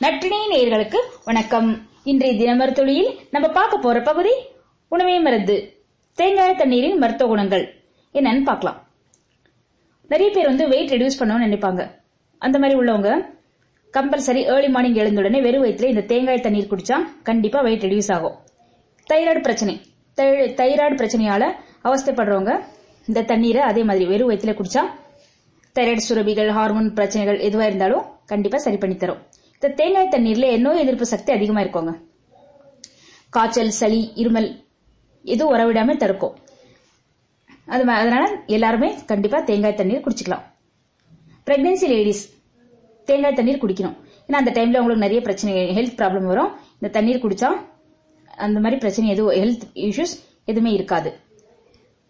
நற்றினை நேயர்களுக்கு வணக்கம். இன்றைய தினமருத்துளியில் நம்ம பார்க்க போற பகுதி உணவே மருந்து தேங்காய் தண்ணீரின் மருத்துவ குணங்கள். என்னன்னு பார்க்கலாம். நிறைய பேர் வந்து வெயிட் ரெடியூஸ் பண்ணணும்னு நினைப்பாங்க. அந்த மாதிரி உள்ளவங்க கம்பல்சரி ஏர்லி மார்னிங் எழுந்த உடனே வெறும் வயிற்றுல இந்த தேங்காய் தண்ணீர் குடிச்சா கண்டிப்பா வெயிட் ரெடியூஸ் ஆகும். தைராய்டு பிரச்சனை. தை- தைராய்டு பிரச்சனையால அவஸ்தைப்படுறவங்க இந்த தண்ணீரை அதே மாதிரி வெறும் வயிற்றுல குடிச்சா தைராய்டு சுரபிகள் ஹார்மோன் பிரச்சனைகள் எதுவா இருந்தாலும் கண்டிப்பா சரி பண்ணி தரும். இந்த தேங்காய் தண்ணீர்ல நோய் எதிர்ப்பு சக்தி அதிகமா இருக்கோங்க. காய்ச்சல் சளி இருமல் எதுவும் உறவிடாம தடுக்கும். அது அதனால எல்லாருமே கண்டிப்பா தேங்காய் தண்ணீர் குடிச்சுக்கலாம். பிரெக்னன்சி லேடிஸ் தேங்காய் தண்ணீர் குடிக்கணும். ஏன்னா அந்த டைம்ல உங்களுக்கு நிறைய பிரச்சனை ஹெல்த் ப்ராப்ளம் வரும். இந்த தண்ணீர் குடிச்சா அந்த மாதிரி பிரச்சனை எதுவும் ஹெல்த் இஷ்யூஸ் எதுவுமே இருக்காது.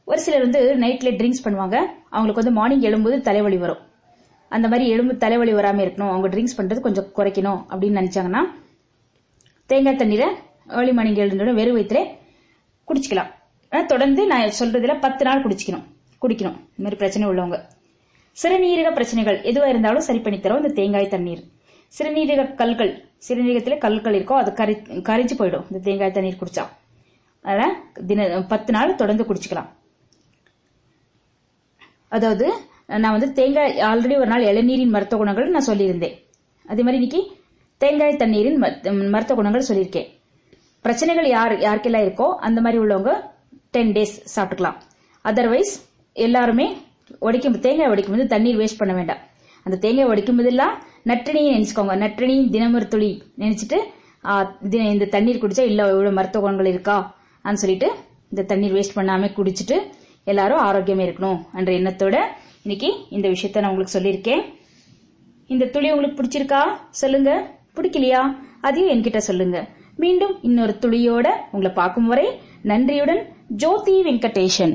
ஒரு சிலர் வந்து நைட்ல ட்ரிங்க்ஸ் பண்ணுவாங்க. அவங்களுக்கு வந்து மார்னிங் எழும்போது தலைவலி வரும். அந்த மாதிரி எலும்பு தலைவலி வராம இருக்கணும். அவங்க ட்ரிங்க்ஸ் பண்றது கொஞ்சம் குறைக்கணும் அப்படின்னு நினைச்சாங்கன்னா தேங்காய் தண்ணீரை ஏர்லி மார்னிங் எழுந்தோட வெறும் வயிற்றுல குடிச்சுக்கலாம். ஆனால் தொடர்ந்து நான் சொல்றதுல பத்து நாள் குடிச்சிக்கணும். குடிக்கணும். இந்த மாதிரி பிரச்சனை உள்ளவங்க. சிறுநீரக பிரச்சனைகள் எதுவா இருந்தாலும் சரி பண்ணி தரும் இந்த தேங்காய் தண்ணீர். சிறுநீரக கல்கள் சிறுநீரகத்துல கல்கள் இருக்கோ அது கரி கரைஞ்சு போயிடும். இந்த தேங்காய் தண்ணீர் குடிச்சா. அதனால தின பத்து நாள் தொடர்ந்து குடிச்சுக்கலாம். அதாவது நான் வந்து தேங்காய் ஆல்ரெடி ஒரு நாள் இளநீரின் மருத்துவ குணங்கள் நான் சொல்லியிருந்தேன். அதே மாதிரி இன்னைக்கு தேங்காய் தண்ணீரின் மருத்துவ குணங்கள் சொல்லியிருக்கேன். பிரச்சனைகள் யார் யாருக்கெல்லாம் இருக்கோ அந்த மாதிரி உள்ளவங்க டென் டேஸ் சாப்பிட்டுக்கலாம். அதர்வைஸ் எல்லாருமே உடைக்கும் தேங்காய் உடைக்கும் போது தண்ணீர் வேஸ்ட் பண்ண வேண்டாம். அந்த தேங்காய் உடைக்கும் போதெல்லாம் நற்றினியை நினைச்சுக்கோங்க. நற்றினியின் தினமொரு துளி நினைச்சிட்டு இந்த தண்ணீர் குடிச்சா இல்ல இவ்வளவு மருத்துவ குணங்கள் இருக்கா? அப்படின்னு சொல்லிட்டு இந்த தண்ணீர் வேஸ்ட் பண்ணாம குடிச்சிட்டு எல்லாரும் ஆரோக்கியமா இருக்கணும் என்ற எண்ணத்தோட இன்னைக்கு இந்த விஷயத்த நான் உங்களுக்கு சொல்லியிருக்கேன். இந்த துளி உங்களுக்கு பிடிச்சிருக்கா? சொல்லுங்க. பிடிக்கலையா? அதையும் என்கிட்ட சொல்லுங்க. மீண்டும் இன்னொரு துளியோட உங்களை பார்க்கும் வரை நன்றியுடன் ஜோதி வெங்கடேஷன்.